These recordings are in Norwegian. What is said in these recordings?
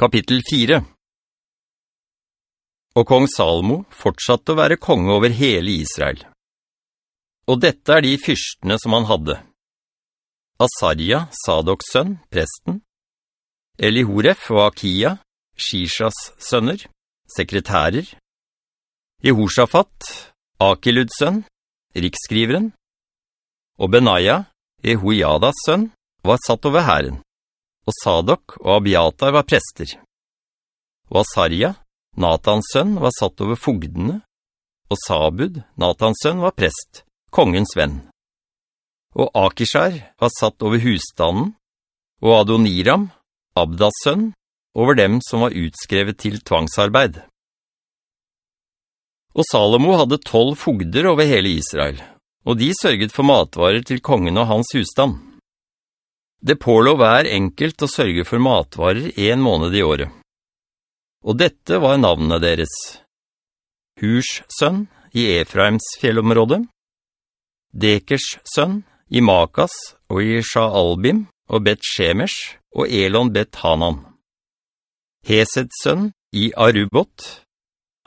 Kapittel 4 Og kong Salmo fortsatte å være konge over hele Israel. Og dette er de fyrstene som han hadde. Asaria, Sadoks sønn, presten. Elihoref og Akia, Shishas sønner, sekretærer. Jehoshaphat, Akiluds sønn, riksskriveren. Og Benaya, Jehoiadas sønn, var satt over herren og Sadok og Abiatar var prester. Og Asaria, Natans sønn, var satt over fogdene, og Sabud, Natans sønn, var prest, kongens venn. Og Akishar var satt over husstanden, og Adoniram, Abdas sønn, over dem som var utskrevet til tvangsarbeid. Og Salomo hadde tolv fogder over hele Israel, og de sørget for matvarer til kongen og hans husstand. Det pålå hver enkelt å sørge for matvarer en måned i året. Og dette var navnene deres. Hurs sønn i Efraims fjellområde, Dekers sønn i Makas og i Shaalbim og Bet-Shemesh og Elon Bet-Hanan. Heseds sønn i Arubot,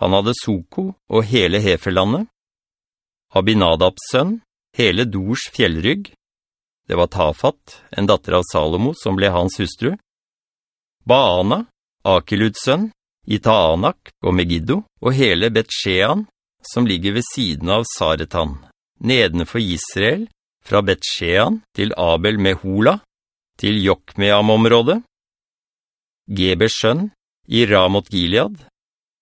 han hadde Soko og hele Heferlandet. Abinadabs sønn, hele Dors fjellrygg, det var Tafat, en datter av Salomo, som ble hans hustru. Baana, Akiluds sønn, Itaanak og Megiddo, og hele Bet-Shean, som ligger ved siden av Saretan, nedenfor Israel, fra Bet-Shean til Abel Mehola, til Jokmeam-området. Gebers sønn, i Ramot Gilead.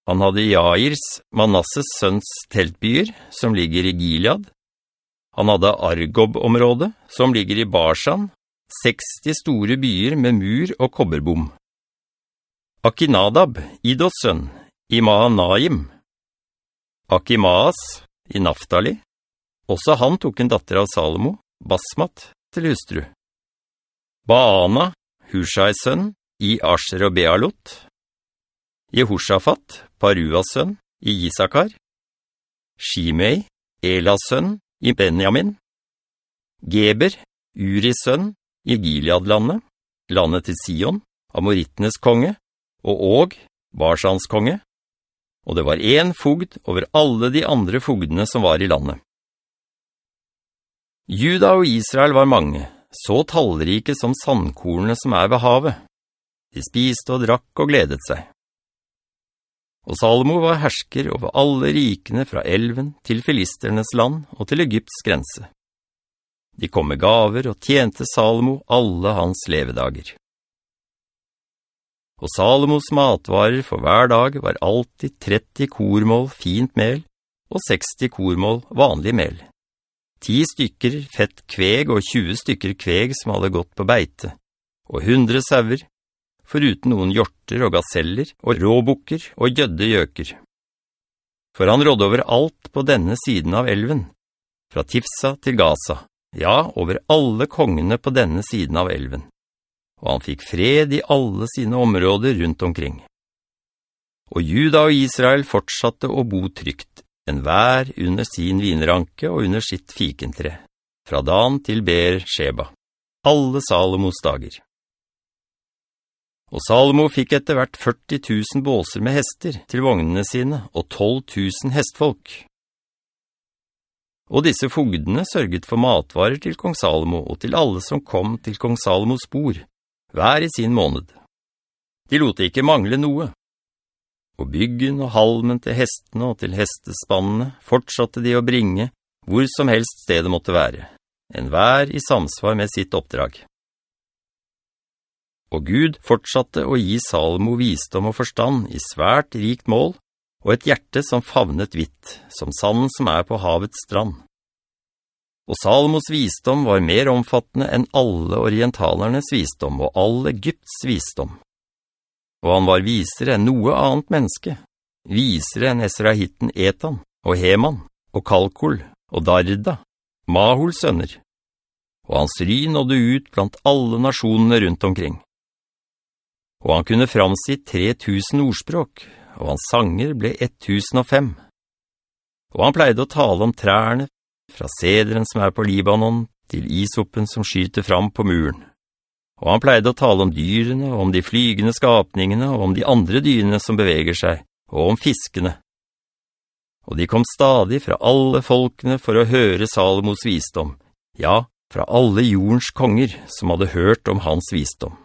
Han hadde Jairs, Manasses sønns teltbyer, som ligger i Gilead, han hadde Argob-området, som ligger i Barsan, 60 store byer med mur og kobberbom. Akinadab, Idos sønn, i Mahanaim. Akimaas, i Naftali. Også han tok en datter av Salomo, Basmat, til hustru. Baana, Hushais sønn, i Asher og Bealot. Jehoshaphat, Paruas sønn, i Isakar. Shimei, Elas sønn, i Benjamin, Geber, Uris sønn, i Gilead-landet, landet til Sion, Amorittenes konge, og Og, Barsans konge, og det var en fogd over alle de andre fogdene som var i landet. Juda og Israel var mange, så tallrike som sandkornene som er ved havet. De spiste og drakk og gledet seg. Og Salomo var hersker over alle rikene fra elven til filisternes land og til Egypts grense. De kom med gaver og tjente Salomo alle hans levedager. Og Salomos matvarer for hver dag var alltid 30 kormål fint mel og 60 kormål vanlig mel. 10 stykker fett kveg og 20 stykker kveg som hadde gått på beite, og 100 sauer, foruten noen hjorter og gaseller og råbukker og gjødde gjøker. For han rådde over alt på denne siden av elven, fra Tifsa til Gaza, ja, over alle kongene på denne siden av elven. Og han fikk fred i alle sine områder rundt omkring. Og Juda og Israel fortsatte å bo trygt, en vær under sin vinranke og under sitt fikentre, fra Dan til Ber Sheba, alle Salomos dager. Og Salomo fikk etter hvert 40 000 båser med hester til vognene sine, og 12 000 hestfolk. Og disse fogdene sørget for matvarer til kong Salomo og til alle som kom til kong Salomos bord, hver i sin måned. De lot ikke mangle noe. Og byggen og halmen til hestene og til hestespannene fortsatte de å bringe hvor som helst stedet måtte være, en hver i samsvar med sitt oppdrag. Og Gud fortsatte å gi Salomo visdom og forstand i svært rikt mål, og et hjerte som favnet hvitt, som sanden som er på havets strand. Og Salomos visdom var mer omfattende enn alle orientalernes visdom og all Egypts visdom. Og han var visere enn noe annet menneske, visere enn Esrahitten Etan og Heman og Kalkol og Darda, Mahols sønner. Og hans ry nådde ut blant alle nasjonene rundt omkring og han kunne framsi 3000 ordspråk, og hans sanger ble 1005. Og han pleide å tale om trærne, fra sederen som er på Libanon, til isoppen som skyter fram på muren. og han pleide å tale om dyrene, om de flygende skapningene, og om de andre dyrene som beveger seg, og om fiskene. Og de kom stadig fra alle folkene for å høre Salomos visdom, ja, fra alle jordens konger som hadde hørt om hans visdom.